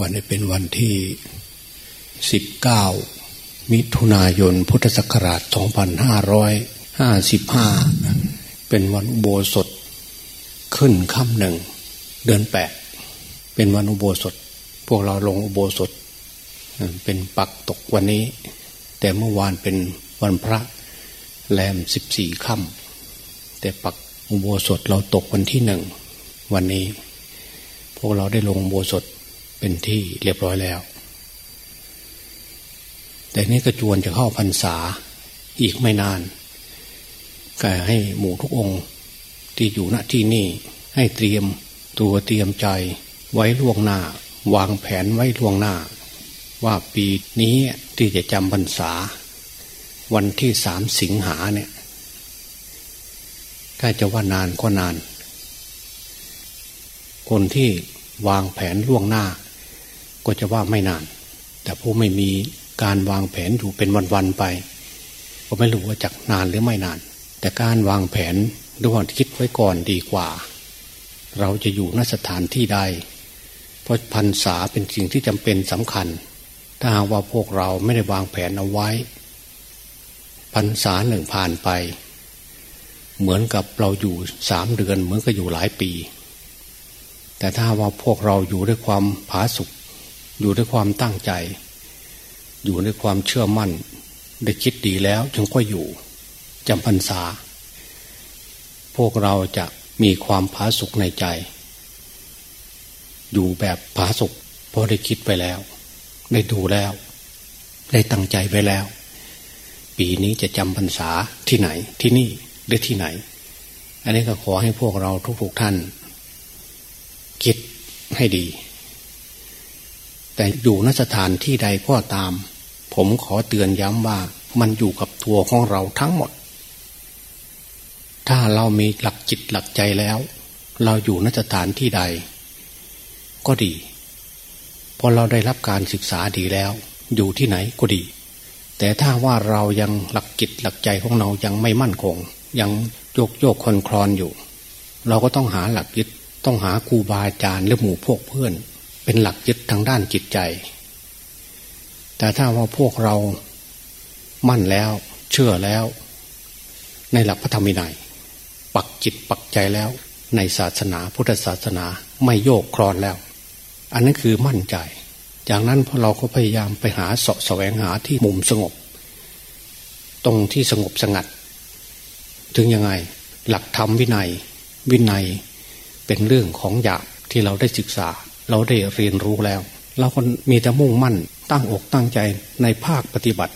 วันนี้เป็นวันที่ 19 มิถุนายน พุทธศักราช 2555 เป็นวันอุโบสถขึ้นค่ำหนึ่ง เดือนแปดเป็นวันอุโบสถ พวกเราลงอุโบสถ เป็นปักตกวันนี้ แต่เมื่อวานเป็นวันพระแรมสิบสี่ค่ำแต่ปักอุโบสถเราตกวันที่หนึ่ง วันนี้ พวกเราได้ลงอุโบสถ เป็นที่เรียบร้อยแล้ว แต่นี้ก็จวนจะเข้าพรรษาอีกไม่นานก็ให้หมู่ทุกองค์ที่อยู่ณที่นี่ให้เตรียมตัวเตรียมใจไว้ล่วงหน้า วางแผนไว้ล่วงหน้า ว่าปีนี้ที่จะจำพรรษา วันที่สามสิงหาเนี่ยถ้าจะว่านานก็นาน คนที่วางแผนล่วงหน้า ก็จะว่าไม่นาน แต่ผู้ไม่มีการวางแผนอยู่เป็นวันๆไป ก็ไม่รู้ว่าจะนานหรือไม่นาน แต่การวางแผนด้วยคิดไว้ก่อนดีกว่า เราจะอยู่ณสถานที่ใด เพราะพรรษาเป็นสิ่งที่จำเป็นสำคัญ ถ้าหากว่าพวกเราไม่ได้วางแผนเอาไว้พรรษาหนึ่งผ่านไป เหมือนกับเราอยู่สามเดือนเหมือนกับอยู่หลายปี แต่ถ้าว่าพวกเราอยู่ด้วยความผาสุก อยู่ด้วยความตั้งใจ อยู่ด้วยความเชื่อมั่น ได้คิดดีแล้วจึงก็อยู่จำพรรษา พวกเราจะมีความผาสุกในใจ อยู่แบบผาสุกเพราะได้คิดไปแล้ว ได้ดูแล้ว ได้ตั้งใจไว้แล้ว ปีนี้จะจำพรรษาที่ไหนที่นี่หรือที่ไหน อันนี้ก็ขอให้พวกเราทุกๆท่าน คิดให้ดี แต่อยู่นสถานที่ใดก็ตาม ผมขอเตือนย้ำว่ามันอยู่กับตัวของเราทั้งหมด ถ้าเรามีหลักจิตหลักใจแล้ว เราอยู่นสถานที่ใด ก็ดีพอเราได้รับการศึกษาดีแล้ว อยู่ที่ไหนก็ดี แต่ถ้าว่าเรายังหลักจิตหลักใจของเรายังไม่มั่นคง ยังโยกโยกคลอนคลอนอยู่ เราก็ต้องหาหลักยึดต้องหาครูบาอาจารย์หรือหมู่พวกเพื่อน เป็นหลักยึดทางด้านจิตใจ แต่ถ้าว่าพวกเรามั่นแล้ว เชื่อแล้ว ในหลักพระธรรมวินัยปักจิตปักใจแล้ว ในศาสนาพุทธศาสนาไม่โยกคลอนแล้ว อันนั้นคือมั่นใจ จากนั้นพอเราก็พยายามไปหาเสาะแสวงหาที่มุมสงบ ตรงที่สงบสงัด ถึงยังไงหลักธรรมวินัย วินัยเป็นเรื่องของหยาบที่เราได้ศึกษา เราได้เรียนรู้แล้ว เราคนมีแต่มุ่งมั่น ตั้งอกตั้งใจในภาคปฏิบัติ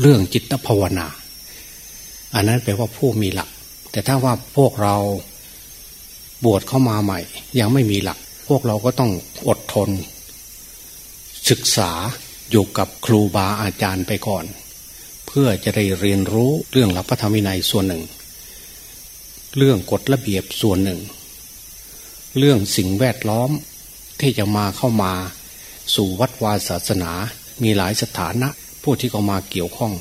เรื่องจิตภาวนา อันนั้นแปลว่าผู้มีหลัก แต่ถ้าว่าพวกเราบวชเข้ามาใหม่ ยังไม่มีหลัก พวกเราก็ต้องอดทน ศึกษาอยู่กับครูบาอาจารย์ไปก่อน เพื่อจะได้เรียนรู้เรื่องหลักพระธรรมวินัยส่วนหนึ่ง เรื่องกฎระเบียบส่วนหนึ่ง เรื่องสิ่งแวดล้อมที่จะมาเข้ามา สู่วัดวาศาสนา มีหลายสถานะ ผู้ที่เข้ามาเกี่ยวข้อง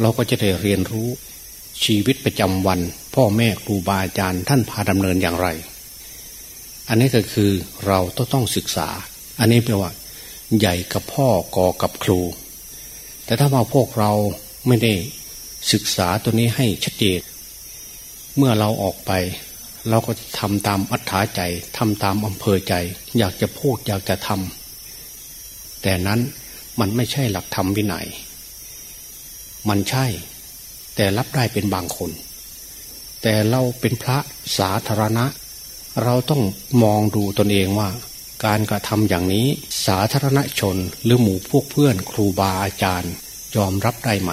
เราก็จะได้เรียนรู้ชีวิตประจำวัน พ่อแม่ครูบาอาจารย์ท่านพาดำเนินอย่างไร อันนี้ก็คือเราต้องต้องศึกษา อันนี้แปลว่า ใหญ่กับพ่อกอกับครู แต่ถ้าว่าพวกเราไม่ได้ศึกษาตัวนี้ให้ชัดเจนเมื่อเราออกไป เราก็ทำตามอัธยาใจทำตามอำเภอใจ อยากจะพูดอยากจะทำแต่นั้นมันไม่ใช่หลักธรรมวินัยมันใช่ แต่รับได้เป็นบางคน แต่เราเป็นพระสาธารณะ เราต้องมองดูตนเองว่า การกระทำอย่างนี้สาธารณชนหรือหมู่พวกเพื่อนครูบาอาจารย์ยอมรับได้ไหม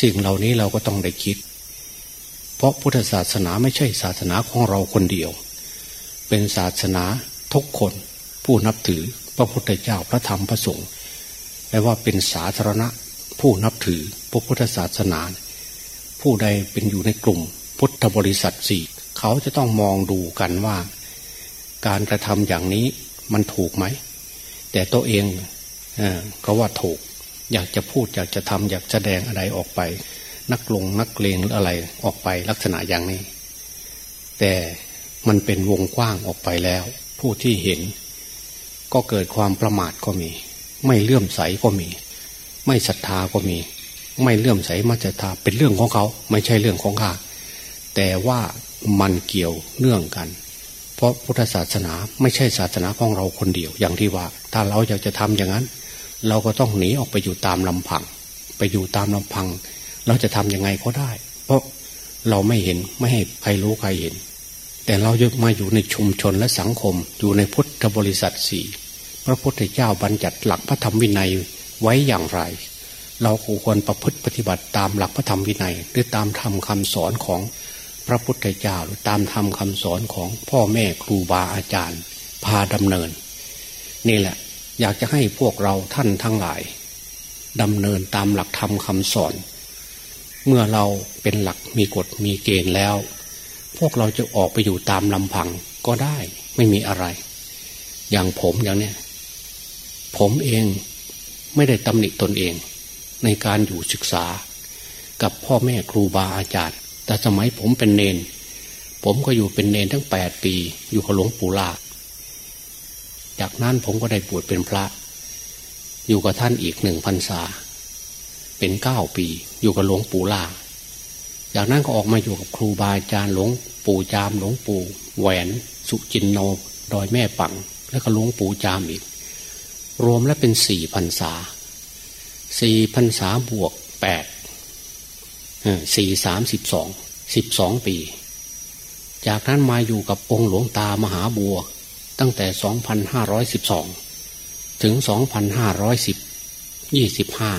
สิ่งเหล่านี้เราก็ต้องได้คิด เพราะพุทธศาสนาไม่ใช่ศาสนาของเราคนเดียว เป็นศาสนาทุกคน ผู้นับถือพระพุทธเจ้าพระธรรมพระสงฆ์แปลว่าเป็นสาธารณะ ผู้นับถือพระพุทธศาสนา ผู้ใดเป็นอยู่ในกลุ่มพุทธบริษัทสี่เขาจะต้องมองดูกันว่า การกระทำอย่างนี้มันถูกไหม แต่ตัวเองเอเขาว่าถูก อยากจะพูดอยากจะทำอยากจะแสดงอะไรออกไป นักลงนักเลงหรืออะไรออกไปลักษณะอย่างนี้ แต่มันเป็นวงกว้างออกไปแล้ว ผู้ที่เห็น ก็เกิดความประมาทก็มี ไม่เลื่อมใสก็มี ไม่ศรัทธาก็มี ไม่เลื่อมใสมัจจตาเป็นเรื่องของเขา ไม่ใช่เรื่องของข้าแต่ว่ามันเกี่ยวเนื่องกัน เพราะพุทธศาสนาไม่ใช่ศาสนาของเราคนเดียวอย่างที่ว่า ถ้าเราอยากจะทำอย่างนั้น เราก็ต้องหนีออกไปอยู่ตามลำพัง ไปอยู่ตามลำพัง เราจะทํำยังไงก็ได้ เพราะเราไม่เห็นไม่ให้ใครรู้ใครเห็น แต่เราจะมาอยู่ในชุมชนและสังคม อยู่ในพุทธบริษัทสี่พระพุทธเจ้าบัญญัติหลักพระธรรมวินัยไว้อย่างไร เราควรประพฤติปฏิบัติตามหลักพระธรรมวินัย หรือตามธรรมคาสอนของพระพุทธเจ้าหรือตามธรรมคาสอนของพ่อแม่ครูบาอาจารย์ พาดำเนิน นี่แหละ อยากจะให้พวกเราท่านทั้งหลายดำเนินตามหลักธรรมคำสอน เมื่อเราเป็นหลักมีกฎมีเกณฑ์แล้ว พวกเราจะออกไปอยู่ตามลำพังก็ได้ไม่มีอะไร อย่างผมอย่างเนี้ยผมเองไม่ได้ตำหนิตนเอง ในการอยู่ศึกษา กับพ่อแม่ครูบาอาจารย์ แต่สมัยผมเป็นเนน ผมก็อยู่เป็นเนนทั้งแปดปี อยู่กับหลวงปู่ลาจากนั้นผมก็ได้บวชเป็นพระ อยู่กับท่านอีกหนึ่งพรรษา เป็นเก้าปี อยู่กับหลวงปู่ลาจากนั้นก็ออกมาอยู่กับครูบาอาจารย์หลวงปู่จามหลวงปู่แหวนสุจินโนดอยแม่ปัง แล้วก็หลวงปู่จามอีก รวมแล้วเป็นสี่พรรษาสี่พรรษาบวกแปดสี่สามสิบสองสิบสองปี จากนั้นมาอยู่กับองค์หลวงตามหาบัว ตั้งแต่สองพันห้าร้อยสิบสองถึงสองพันห้าร้อยสิบยี่สิบห้า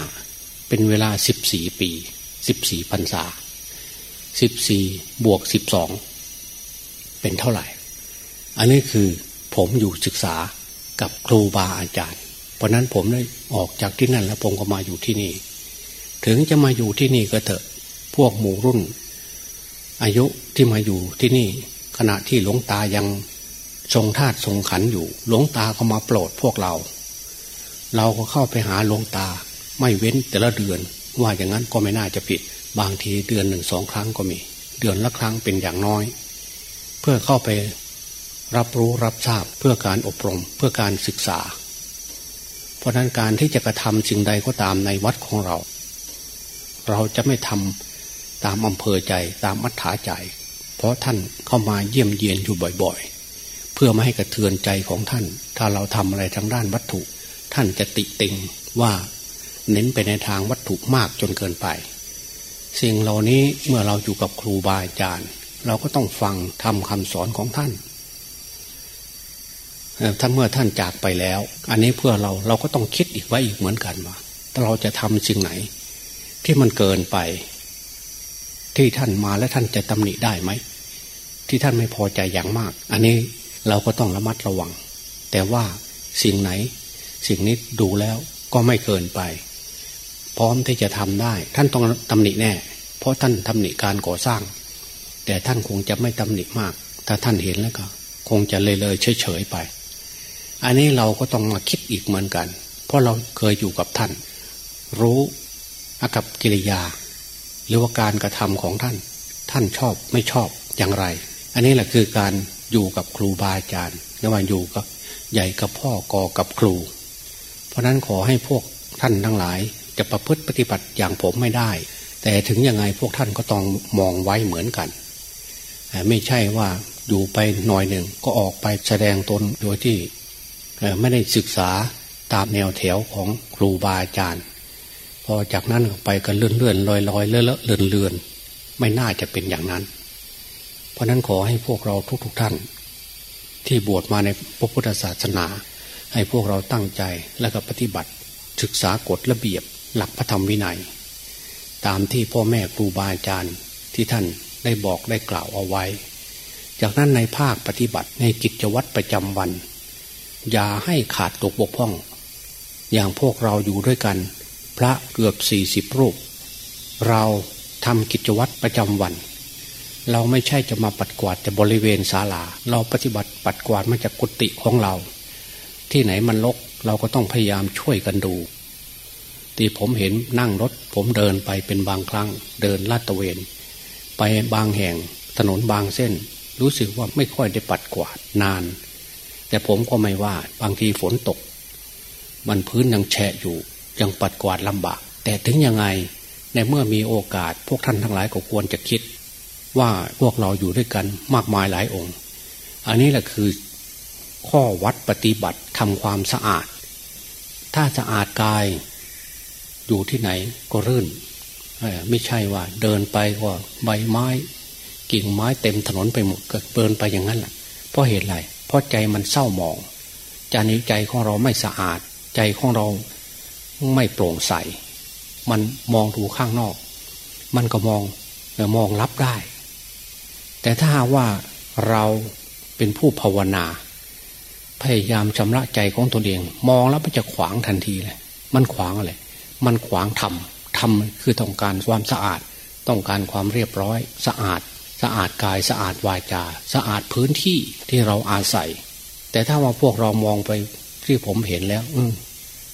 เป็นเวลาสิบสี่ปีสิบสี่พรรษาสิบสี่บวกสิบสองเป็นเท่าไหร่ อันนี้คือผมอยู่ศึกษากับครูบาอาจารย์ เพราะนั้นผมได้ออกจากที่นั่นแล้วผมก็มาอยู่ที่นี่ ถึงจะมาอยู่ที่นี่ก็เถอะพวกหมู่รุ่น อายุที่มาอยู่ที่นี่ ขณะที่หลวงตายังทรงธาตุทรงขันอยู่ หลวงตาก็มาโปรดพวกเรา เราก็เข้าไปหาหลวงตา ไม่เว้นแต่ละเดือน ว่าอย่างนั้นก็ไม่น่าจะผิด บางทีเดือนหนึ่งสองครั้งก็มี เดือนละครั้งเป็นอย่างน้อย เพื่อเข้าไปรับรู้รับทราบเพื่อการอบรมเพื่อการศึกษา เพราะนั้นการที่จะกระทำสิ่งใดก็ตามในวัดของเรา เราจะไม่ทำตามอำเภอใจตามมัธยาใจ เพราะท่านเข้ามาเยี่ยมเยียนอยู่บ่อยๆ เพื่อไม่ให้กระเทือนใจของท่าน ถ้าเราทำอะไรทางด้านวัตถุ ท่านจะติติงว่า เน้นไปในทางวัตถุมากจนเกินไป สิ่งเหล่านี้เมื่อเราอยู่กับครูบาอาจารย์ เราก็ต้องฟังทำคำสอนของท่านถ้าเมื่อท่านจากไปแล้ว อันนี้เพื่อเราเราก็ต้องคิดอีกไว้อีกเหมือนกันว่าเราจะทำสิ่งไหน ที่มันเกินไป ที่ท่านมาและท่านจะตำหนิได้ไหมที่ท่านไม่พอใจอย่างมาก อันนี้เราก็ต้องระมัดระวัง แต่ว่าสิ่งไหน สิ่งนี้ดูแล้วก็ไม่เกินไป พร้อมที่จะทำได้ ท่านต้องตำหนิแน่ เพราะท่านตำหนิการก่อสร้าง แต่ท่านคงจะไม่ตำหนิมาก ถ้าท่านเห็นแล้วก็ คงจะเลยเลยเฉยๆไป อันนี้เราก็ต้องมาคิดอีกเหมือนกัน เพราะเราเคยอยู่กับท่าน รู้อากับกิริยา หรือว่าการกระทำของท่าน ท่านชอบไม่ชอบอย่างไร อันนี้แหละคือการอยู่กับครูบาอาจารย์ระหว่างอยู่กับใหญ่กับพ่อกอกับครู เพราะนั้นขอให้พวกท่านทั้งหลาย จะประพฤติปฏิบัติอย่างผมไม่ได้ แต่ถึงยังไงพวกท่านก็ต้องมองไว้เหมือนกัน ไม่ใช่ว่าอยู่ไปหน่อยหนึ่งก็ออกไปแสดงตนโดยที่ไม่ได้ศึกษาตามแนวแถวของครูบาอาจารย์ พอจากนั้นไปกันเลื่อนเลื่อนลอยลอยเลอะเลอะเลื่อนเลื่อนไม่น่าจะเป็นอย่างนั้น เพราะนั้นขอให้พวกเราทุกๆทท่าน ที่บวชมาในพระพุทธศาสนา ให้พวกเราตั้งใจและก็ปฏิบัติ ศึกษากฎระเบียบ หลักพระธรรมวินัย ตามที่พ่อแม่ครูบาอาจารย์ที่ท่านได้บอกได้กล่าวเอาไว้ จากนั้นในภาคปฏิบัติในกิจวัตรประจำวัน อย่าให้ขาดตกบกพร่อง อย่างพวกเราอยู่ด้วยกัน พระเกือบสี่สิบรูป เราทำกิจวัตรประจำวัน เราไม่ใช่จะมาปัดกวาดแต่บริเวณศาลา เราปฏิบัติปัดกวาดมาจากกุฏิของเรา ที่ไหนมันลกเราก็ต้องพยายามช่วยกันดู ที่ผมเห็นนั่งรถ ผมเดินไปเป็นบางครั้ง เดินลาดตะเวน ไปบางแห่งถนนบางเส้น รู้สึกว่าไม่ค่อยได้ปัดกวาดนาน แต่ผมก็ไม่ว่าบางทีฝนตก มันพื้นยังแฉะอยู่ ยังปัดกวาดลำบาก แต่ถึงยังไงในเมื่อมีโอกาสพวกท่านทั้งหลายก็ควรจะคิด ว่าพวกเราอยู่ด้วยกันมากมายหลายองค์ อันนี้แหละคือข้อวัดปฏิบัติทำความสะอาด ถ้าสะอาดกาย อยู่ที่ไหนก็รื่นไม่ใช่ว่าเดินไปก็ใบไม้ กิ่งไม้เต็มถนนไปหมดก็เดินไปอย่างนั้นแหละเพราะเหตุอะไรเพราะใจมันเศร้าหมองใจนี้ใจของเราไม่สะอาด ใจของเราไม่โปร่งใส มันมองดูข้างนอก มันก็มองมองรับได้ แต่ถ้าว่าเราเป็นผู้ภาวนา พยายามชำระใจของตนเอง มองแล้วมันจะขวางทันทีเลยมันขวางอะไร มันขวางธรรมธรรมคือต้องการความสะอาด ต้องการความเรียบร้อย สะอาด สะอาดกายสะอาดวาจา สะอาดพื้นที่ที่เราอาศัย แต่ถ้าว่าพวกเรามองไปที่ผมเห็นแล้ว อื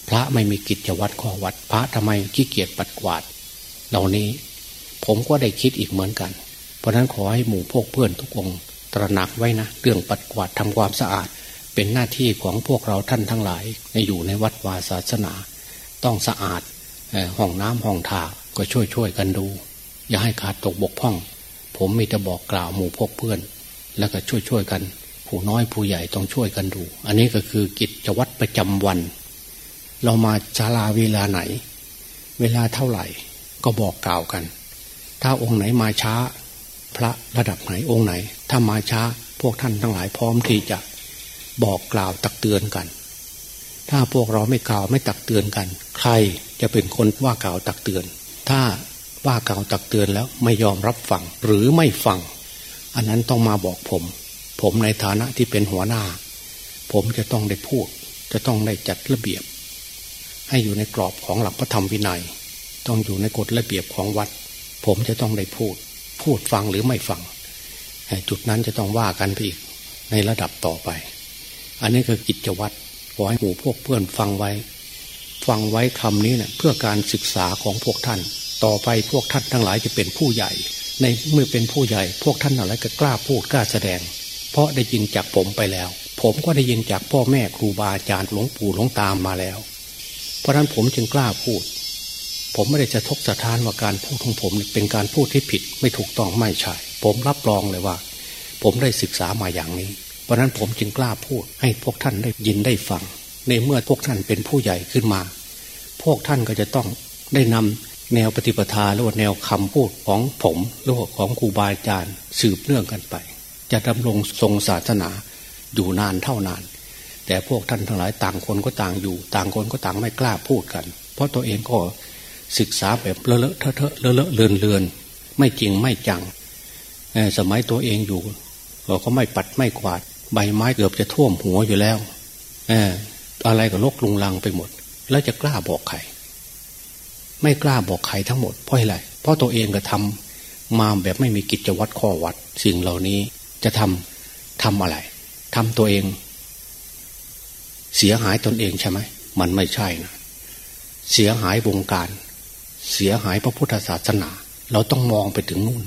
พระไม่มีกิจวัตรข้อวัด พระทำไมขี้เกียจปัดกวาด เหล่านี้ ผมก็ได้คิดอีกเหมือนกัน เพราะนั้นขอให้หมู่พวกเพื่อนทุกองตระหนักไว้นะเรื่องปัดกวาดทำความสะอาด เป็นหน้าที่ของพวกเราท่านทั้งหลายในอยู่ในวัดวาศาสนา ต้องสะอาด ห้องน้ำห้องท่าก็ช่วยช่วยกันดู อย่าให้ขาดตกบกพร่อง ผมมีแต่บอกกล่าวหมู่พกเพื่อน แล้วก็ช่วยช่วยกัน ผู้น้อยผู้ใหญ่ต้องช่วยกันดู อันนี้ก็คือกิจวัตรประจำวัน เรามาชาลาเวลาไหน เวลาเท่าไหร่ก็บอกกล่าวกัน ถ้าองค์ไหนมาช้า พระระดับไหนองค์ไหน ถ้ามาช้าพวกท่านทั้งหลายพร้อมที่จะบอกกล่าวตักเตือนกัน ถ้าพวกเราไม่กล่าวไม่ตักเตือนกัน ใครจะเป็นคนว่ากล่าวตักเตือน ถ้าว่ากล่าวตักเตือนแล้วไม่ยอมรับฟังหรือไม่ฟัง อันนั้นต้องมาบอกผม ผมในฐานะที่เป็นหัวหน้า ผมจะต้องได้พูด จะต้องได้จัดระเบียบ ให้อยู่ในกรอบของหลักพระธรรมวินัย ต้องอยู่ในกฎระเบียบของวัด ผมจะต้องได้พูด พูดฟังหรือไม่ฟังจุดนั้นจะต้องว่ากันไปอีกในระดับต่อไป อันนี้คือกิจวัตร ขอให้หมู่พวกเพื่อนฟังไว้ ฟังไว้คำนี้เนะ่ยเพื่อการศึกษาของพวกท่าน ต่อไปพวกท่านทั้งหลายจะเป็นผู้ใหญ่ ในเมื่อเป็นผู้ใหญ่ พวกท่านทั้งหลายก็กล้าพูดกล้าแสดง เพราะได้ยินจากผมไปแล้ว ผมก็ได้ยินจากพ่อแม่ครูบาอาจารย์หลวงปู่หลวงตามมาแล้ว เพราะนั้นผมจึงกล้าพูด ผมไม่ได้จะทกสะท้านว่าการพูดของผมเป็นการพูดที่ผิดไม่ถูกต้องไม่ใช่ ผมรับรองเลยว่า ผมได้ศึกษามาอย่างนี้ เพราะนั้นผมจึงกล้าพูด ให้พวกท่านได้ยินได้ฟัง ในเมื่อพวกท่านเป็นผู้ใหญ่ขึ้นมา พวกท่านก็จะต้องได้นำแนวปฏิปทาหรือว่าแนวคำพูดของผมหรือว่าของครูบาอาจารย์สืบเนื่องกันไป จะดำรงทรงศาสนาอยู่นานเท่านาน แต่พวกท่านทั้งหลายต่างคนก็ต่างอยู่ ต่างคนก็ต่างไม่กล้าพูดกัน เพราะตัวเองก็ศึกษาแบบเลอะเลอะเทอะเลอะเลอะเลือนเลือนไม่จริงไม่จังสมัยตัวเองอยู่ เราก็ไม่ปัดไม่กวาด ใบไม้เกือบจะท่วมหัวอยู่แล้วอะไรก็ลกลุงลังไปหมด แล้วจะกล้าบอกใคร ไม่กล้าบอกใครทั้งหมดเพราะอะไรเพราะตัวเองก็ทำมาแบบไม่มีกิจวัตรข้อวัด สิ่งเหล่านี้จะทำทำอะไรทำตัวเอง เสียหายตนเองใช่ไหมมันไม่ใช่นะเสียหายวงการ เสียหายพระพุทธศาสนา เราต้องมองไปถึงนู่น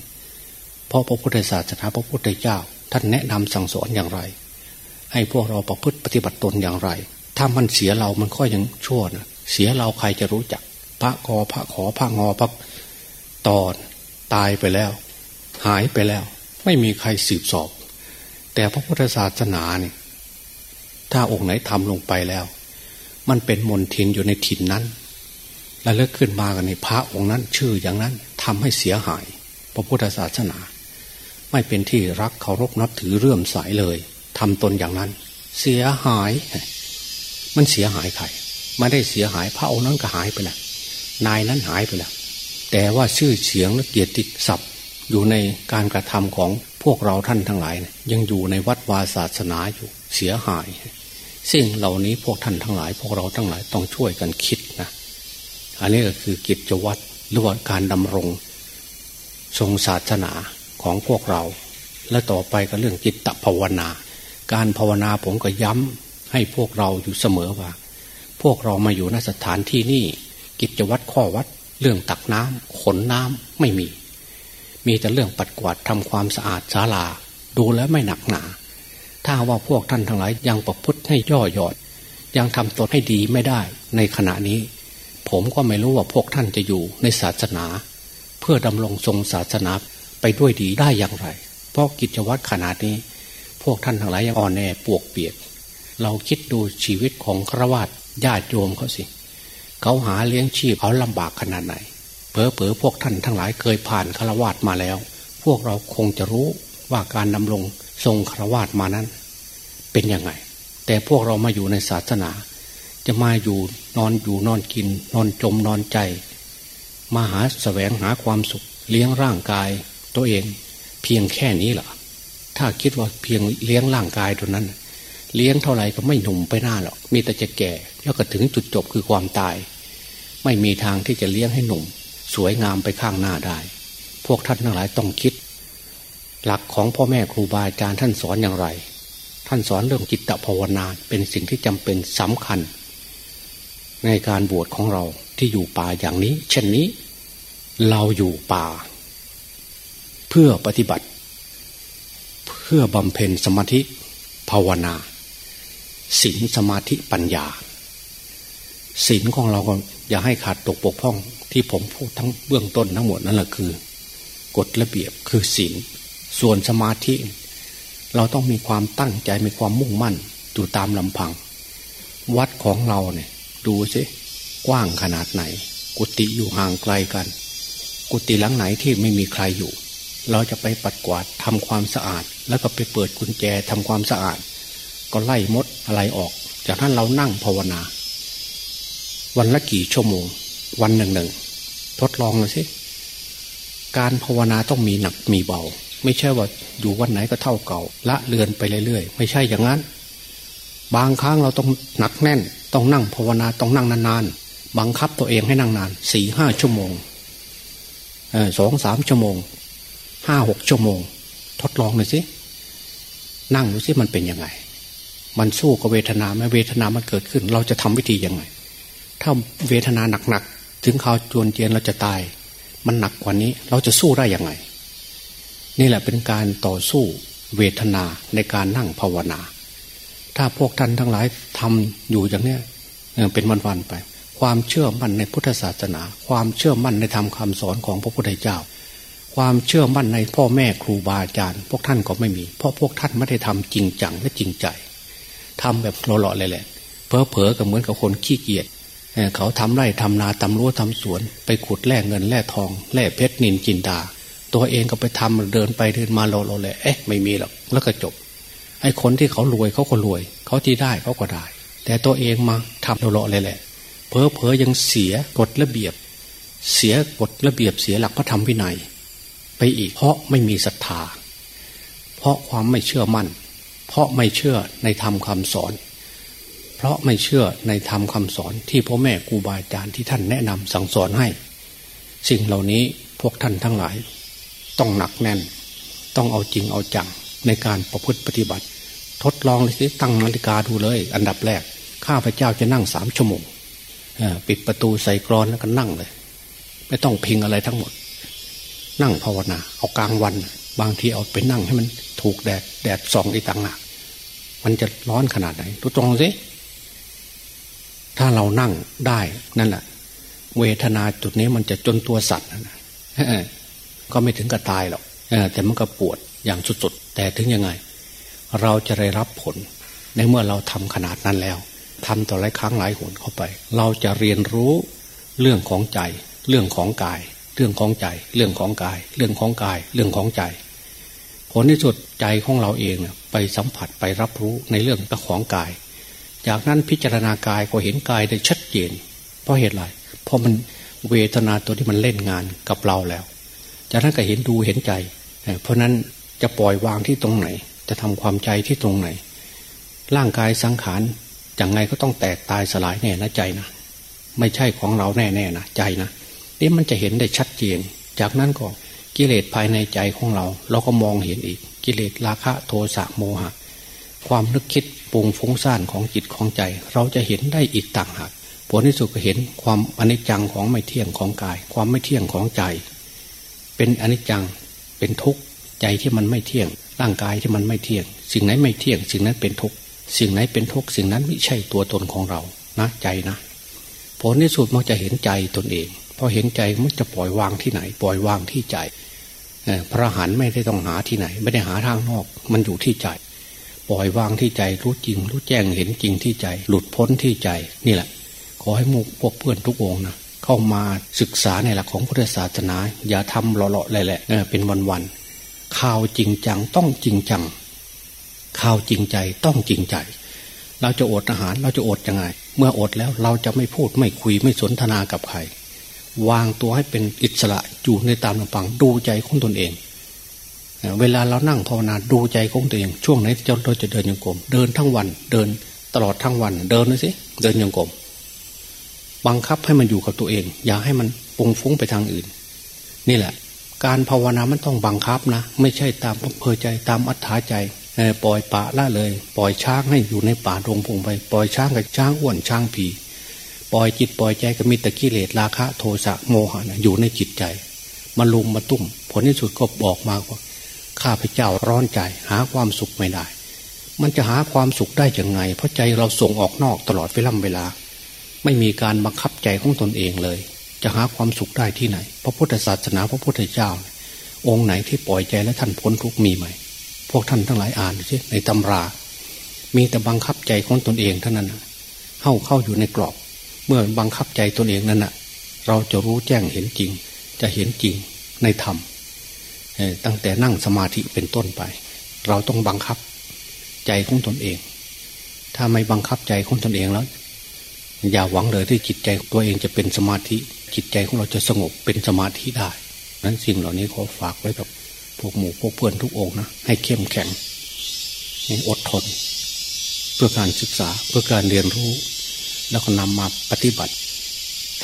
เพราะพระพุทธศาสนาพระพุทธเจ้า ท่านแนะนำสั่งสอนอย่างไร ให้พวกเราประพฤติปฏิบัติตนอย่างไร ถ้ามันเสียเรามันก็ยังชั่วนะเสียเราใครจะรู้จัก พระกอพระขอพระงอพระตอนตายไปแล้ว หายไปแล้ว ไม่มีใครสืบสอบ แต่พระพุทธศาสนาเนี่ยถ้าองค์ไหนทำลงไปแล้ว มันเป็นมนทินอยู่ในถิ่นนั้น แล้วเลิกขึ้นมากันในพระองค์นั้นชื่ออย่างนั้นทำให้เสียหาย พระพุทธศาสนา ไม่เป็นที่รักเคารพนับถือเรื่อมสายเลยทำตนอย่างนั้น เสียหาย มันเสียหายใครไม่ได้เสียหายพระองค์นั้นก็หายไปแล้วนายนั้นหายไปแล้วแต่ว่าชื่อเสียงและเกียรติศัพท์อยู่ในการกระทำของพวกเราท่านทั้งหลายยังอยู่ในวัดวาศาสนาอยู่เสียหายสิ่งเหล่านี้พวกท่านทั้งหลาย พวกเราทั้งหลายต้องช่วยกันคิดนะอันนี้ก็คือกิจวัตรหรือว่าการดำรง ทรงศาสนา ของพวกเรา และต่อไปก็เรื่องจิตภาวนา การภาวนาผมก็ย้ำให้พวกเราอยู่เสมอว่า พวกเรามาอยู่ณสถานที่นี่กิจวัตรข้อวัด เรื่องตักน้ำขนน้ำไม่มี มีแต่เรื่องปัดกวาดทำความสะอาดศาลา ดูแล้วไม่หนักหนา ถ้าว่าพวกท่านทั้งหลายยังประพฤติให้ย่อหยอด ยังทำตนให้ดีไม่ได้ ในขณะนี้ ผมก็ไม่รู้ว่าพวกท่านจะอยู่ในศาสนา เพื่อดำรงทรงศาสนา ไปด้วยดีได้อย่างไร เพราะกิจวัตรขนาดนี้ พวกท่านทั้งหลายยังอ่อนแอปวกเปียก เราคิดดูชีวิตของฆราวาสญาติโยมเขาสิ เขาหาเลี้ยงชีพเขาลำบากขนาดไหนเพอเพอพวกท่านทั้งหลายเคยผ่านฆราวาสมาแล้ว พวกเราคงจะรู้ว่าการดำรงทรงฆราวาสมานั้น เป็นยังไง แต่พวกเรามาอยู่ในศาสนา จะมาอยู่นอนอยู่นอนกิน นอนจมนอนใจ มาหาสแสวงหาความสุขเลี้ยงร่างกาย ตัวเองเพียงแค่นี้เหรอถ้าคิดว่าเพียงเลี้ยงร่างกายตัวนั้น เลี้ยงเท่าไหร่ก็ไม่หนุ่มไปหน้าหรอกมีแต่จะแก่แล้วก็ถึงจุดจบคือความตาย ไม่มีทางที่จะเลี้ยงให้หนุ่ม สวยงามไปข้างหน้าได้ พวกท่านทั้งหลายต้องคิด หลักของพ่อแม่ครูบาอาจารย์ท่านสอนอย่างไร ท่านสอนเรื่องจิตภาวนาเป็นสิ่งที่จำเป็นสำคัญ ในการบวชของเราที่อยู่ป่าอย่างนี้ เช่นนี้ เราอยู่ป่า เพื่อปฏิบัติ เพื่อบำเพ็ญสมาธิภาวนาศีลสมาธิปัญญาศีลของเราก็อย่าให้ขาดตกปกพ้องที่ผมพูดทั้งเบื้องต้นทั้งหมดนั่นแหละคือ กฎระเบียบคือศีลส่วนสมาธิ เราต้องมีความตั้งใจมีความมุ่งมั่นอยู่ตามลำพัง วัดของเราเนี่ยดูสิกว้างขนาดไหน กุฏิอยู่ห่างไกลกัน กุฏิหลังไหนที่ไม่มีใครอยู่ เราจะไปปัดกวาดทำความสะอาด แล้วก็ไปเปิดกุญแจทำความสะอาด ก็ไล่มดอะไรออก จากนั้นเรานั่งภาวนา วันละกี่ชั่วโมง วันหนึ่งหนึ่งทดลองเลยสิการภาวนาต้องมีหนักมีเบา ไม่ใช่ว่าอยู่วันไหนก็เท่าเก่า ละเลือนไปเรื่อยๆ ไม่ใช่อย่างนั้น บางครั้งเราต้องหนักแน่น ต้องนั่งภาวนาต้องนั่งนานๆบังคับตัวเองให้นั่งนานสี่ห้าชั่วโมงสองสามชั่วโมง ห้าหกชั่วโมง ทดลองหน่อยสิ นั่งดูสิมันเป็นยังไง มันสู้กับเวทนาไหมเวทนามันเกิดขึ้น เราจะทำวิธียังไง ถ้าเวทนาหนักๆ ถึงเขาวจวนเจียนเราจะตาย มันหนักกว่านี้ เราจะสู้ได้ยังไง นี่แหละเป็นการต่อสู้เวทนาในการนั่งภาวนา ถ้าพวกท่านทั้งหลายทำอยู่อย่างเนี้ยเป็นวันๆไป ความเชื่อมั่นในพุทธศาสนา ความเชื่อมั่นในธรรมคาสอนของพระพุทธเจ้า ความเชื่อมั่นในพ่อแม่ครูบาอาจารย์ พวกท่านก็ไม่มี เพราะพวกท่านไม่ได้ทำจริงจังและจริงใจทำแบบหล่อๆเลยแหละเพอเพอกับเหมือนกับคนขี้เกียจเขาทำไร่ทำนาทำรั้วทำสวน ไปขุดแร่เงินแร่ทองแร่เพชรนินจินดา ตัวเองก็ไปทำเดินไปเดินมาโลโลเลยเอ๊ะไม่มีหรอกแล้วก็จบไอ้คนที่เขารวยเขาก็รวย เขาที่ได้เขาก็ได้ แต่ตัวเองมาทำโลโลเลยแหละเผลอๆยังเสียกฎระเบียบ เสียกฎระเบียบเสียหลักพระธรรมวินัย ไปอีก เพราะไม่มีศรัทธา เพราะความไม่เชื่อมั่น เพราะไม่เชื่อในธรรมคำสอน เพราะไม่เชื่อในธรรมคำสอนที่พ่อแม่ครูบาอาจารย์ที่ท่านแนะนำสั่งสอนให้ สิ่งเหล่านี้พวกท่านทั้งหลาย ต้องหนักแน่น ต้องเอาจริงเอาจังในการประพฤติปฏิบัติ ทดลองเลยสิตั้งนาฬิกาดูเลย อันดับแรก ข้าพเจ้าจะนั่งสามชั่วโมงปิดประตูใส่กรอนแล้วก็นั่งเลย ไม่ต้องพิงอะไรทั้งหมด นั่งภาวนา เอากลางวัน บางทีเอาไปนั่งให้มันถูกแดดแดดส่องอีต่างหากมันจะร้อนขนาดไหนดูตรงสิถ้าเรานั่งได้นั่นแหละเวทนาจุดนี้มันจะจนตัวสั่นนะก็ไม่ถึงกับตายหรอกแต่มันก็ปวดอย่างสุดๆแต่ถึงยังไง เราจะได้รับผล ในเมื่อเราทำขนาดนั้นแล้วทำต่อหลายครั้งหลายหนเข้าไป เราจะเรียนรู้เรื่องของใจ เรื่องของกาย รื่องของใจ เรื่องของกาย เรื่องของกาย เรื่องของใจ ผลที่สุดใจของเราเองไปสัมผัสไปรับรู้ในเรื่องของกาย จากนั้นพิจารณากายก็เห็นกายได้ชัดเจน เพราะเหตุไรเพราะมันเวทนาตัวที่มันเล่นงานกับเราแล้ว จากนั้นก็เห็นดูเห็นใจ เพราะนั้นจะปล่อยวางที่ตรงไหน จะทำความใจที่ตรงไหน ร่างกายสังขารอย่างไงก็ต้องแตกตายสลายแน่นะใจนะ ไม่ใช่ของเราแน่ๆนะใจนะ นี่มันจะเห็นได้ชัดเจน จากนั้นก็กิเลสภายในใจของเรา เราก็มองเห็นอีก กิเลสราคะโทสะโมหะ ความนึกคิดปรุงฟุ้งซ่านของจิตของใจ เราจะเห็นได้อีกต่างหากผลที่สุดก็เห็นความอนิจจังของไม่เที่ยงของกาย ความไม่เที่ยงของใจ เป็นอนิจจังเป็นทุกข์ใจที่มันไม่เที่ยง ร่างกายที่มันไม่เที่ยง สิ่งไหนไม่เที่ยง สิ่งนั้นเป็นทุกข์สิ่งไหนเป็นทุกข์สิ่งนั้นไม่ใช่ตัวตนของเรานะใจนะ ผลที่สุดมันจะเห็นใจตนเอง พอเห็นใจมันจะปล่อยวางที่ไหน ปล่อยวางที่ใจพระหันไม่ได้ต้องหาที่ไหน ไม่ได้หาทางนอก มันอยู่ที่ใจ ปล่อยวางที่ใจรู้จริง รู้แจ้งเห็นจริงที่ใจ หลุดพ้นที่ใจนี่แหละ ขอให้มุกพวกเพื่อนทุกองนะเข้ามาศึกษาในหลักของพุทธศาสนา อย่าทำเลาะๆแหละเป็นวันๆข่าวจริงจังต้องจริงจังข่าวจริงใจต้องจริงใจ เราจะอดอาหารเราจะอดยังไง เมื่ออดแล้วเราจะไม่พูดไม่คุยไม่สนทนากับใคร วางตัวให้เป็นอิสระอยู่ในตามลำพังดูใจของตนเอง เวลาเรานั่งภาวนาดูใจของตัวเอง ช่วงไหนที่เราจะเดินยังกรมเดินทั้งวัน เดินตลอดทั้งวัน เดินเลยสิเดินยังกรมบังคับให้มันอยู่กับตัวเอง อย่าให้มันปุงฟุ้งไปทางอื่น นี่แหละ การภาวนามันต้องบังคับนะ ไม่ใช่ตามอำเภอใจตามอัธยาใจปล่อยปะละเลย ปล่อยช้างให้อยู่ในป่ารงพงไป ปล่อยช้างกับช้างอ้วนช้างผี ปล่อยจิตปล่อยใจก็มีตะกิเลสราคะโทสะโมหะนะอยู่ในจิตใจมาลุมมาตุ้ม ผลที่สุดก็บอกมาว่าข้าพเจ้าร้อนใจ หาความสุขไม่ได้ มันจะหาความสุขได้ยังไง เพราะใจเราส่งออกนอกตลอดเวลาเวลา ไม่มีการบังคับใจของตนเองเลย จะหาความสุขได้ที่ไหน พระพุทธศาสนาพระพุทธเจ้า องค์ไหนที่ปล่อยใจและท่านพ้นทุกมีไหมพวกท่านทั้งหลายอ่านดูสิในตำรา มีแต่บังคับใจของตนเองเท่านั้นเข้าเข้าอยู่ในกรอบ มื่อบังคับใจตนเองนั้นน่ะ เราจะรู้แจ้งเห็นจริง จะเห็นจริงในธรรมตั้งแต่นั่งสมาธิเป็นต้นไป เราต้องบังคับใจของตนเอง ถ้าไม่บังคับใจของตนเองแล้ว อย่าหวังเลยที่จิตใจตัวเองจะเป็นสมาธิ จิตใจของเราจะสงบเป็นสมาธิได้นั้นสิ่งเหล่านี้ขอฝากไว้กับพวกหมู่พวกเพื่อนทุกองนะให้เข้มแข็งให้อดทน เพื่อการศึกษาเพื่อการเรียนรู้ แล้วก็นำมาปฏิบัติ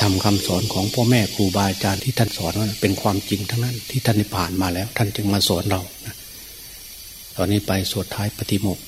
ทำคำสอนของพ่อแม่ครูบาอาจารย์ที่ท่านสอนว่าเป็นความจริงทั้งนั้นที่ท่านผ่านมาแล้ว ท่านจึงมาสอนเรานะตอนนี้ไปสวดท้ายปฏิโมกข์